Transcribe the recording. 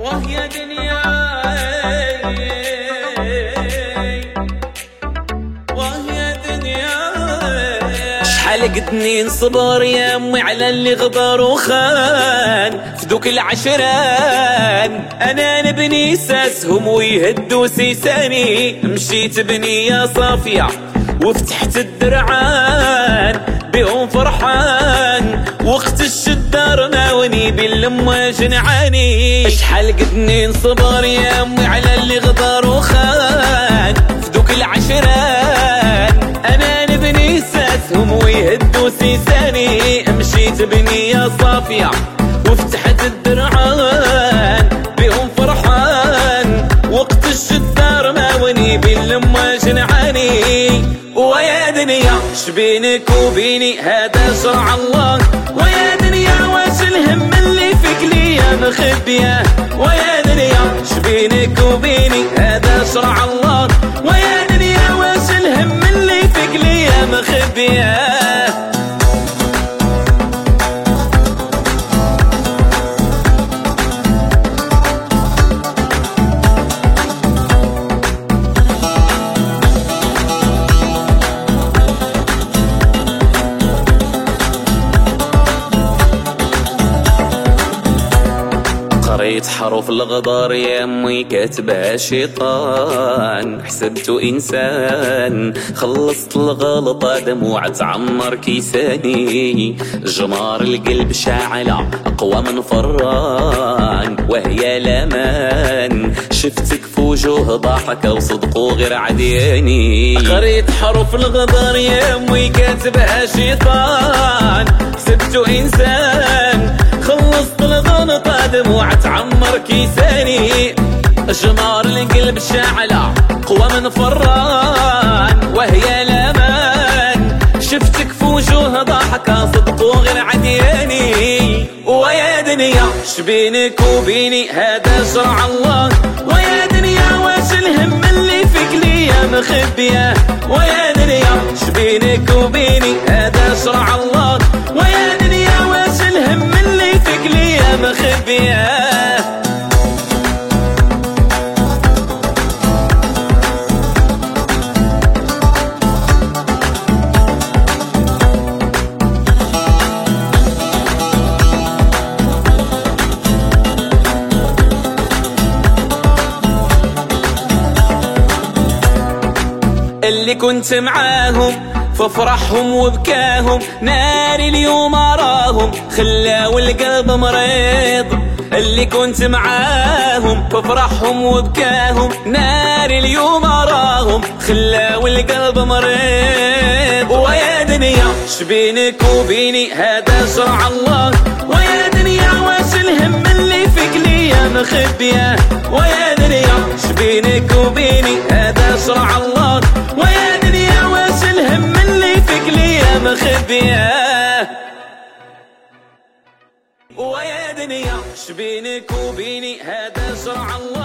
وهي دنيا وهي دنيا شحال قدني نصبر يا أمي على اللي غدر وخان فدوك العشران. أنا نبني ساسهم ويهدوا سيساني. مشيت بنية صافية وفتحت الدرعان بهم فرحان. وقت الشدة رماوني باللمواج نعاني شحال قدني نصبر يا أمي على اللي غدر وخان. فدوك العشران أنا نبني ساسهم ويهدوا سيساني. مشيت بنية صافية وفتحت الدرعان بهم فرحان. وقت الشدة رماوني باللمواج نعاني ويا دنيا شبينك وبيني؟ هذا شرع الله. ويا دنيا واش الهم اللي فيك ليا مخبية ويا دنيا شبينك وبيني. هذا شرع الله. ويا دنيا واش الهم اللي فيك ليا مخبية. قريت حروف الغدار يا أمي كاتبها شيطان. حسبته إنسان خلصت الغلطة دموع تعمر كيساني. جمار القلب شاعلة أقوى من فران وهي لامان شفتك في وجوه ضحكة وصدقوا غير عدياني. قريت حروف الغدار يا أمي كاتبها شيطان. حسبته إنسان خلصت الغلطة دموع تعمر كيساني جمار القلب شعلة قوى من فران وهي لامان شفتك في وجوه ضحكة صدق وغير عدياني ويا دنيا شبينك وبيني؟ هذا شرع الله. ويا دنيا واش الهم اللي فيك ليا مخبية؟ ويا دنيا شبينك وبيني؟ هذا شرع الله. ويا اللي كنت معاهم في فرحهم وبكاهم. ناري اليوم اراهم خلاو القلب مريض. اللي كنت معاهم في فرحهم وبكاهم. ناري اليوم أراهم خلاو القلب مريض. ويا دنيا شبينك وبيني؟ هذا شرع الله. ويا دنيا واش الهم اللي فيك ليا مخبية؟ ويا دنيا شبينك وبيني؟ هذا شرع الله. ويا دنيا واش الهم اللي فيك ليا مخبية؟ ويا دنيا شبينك وبيني. هذا شرع الله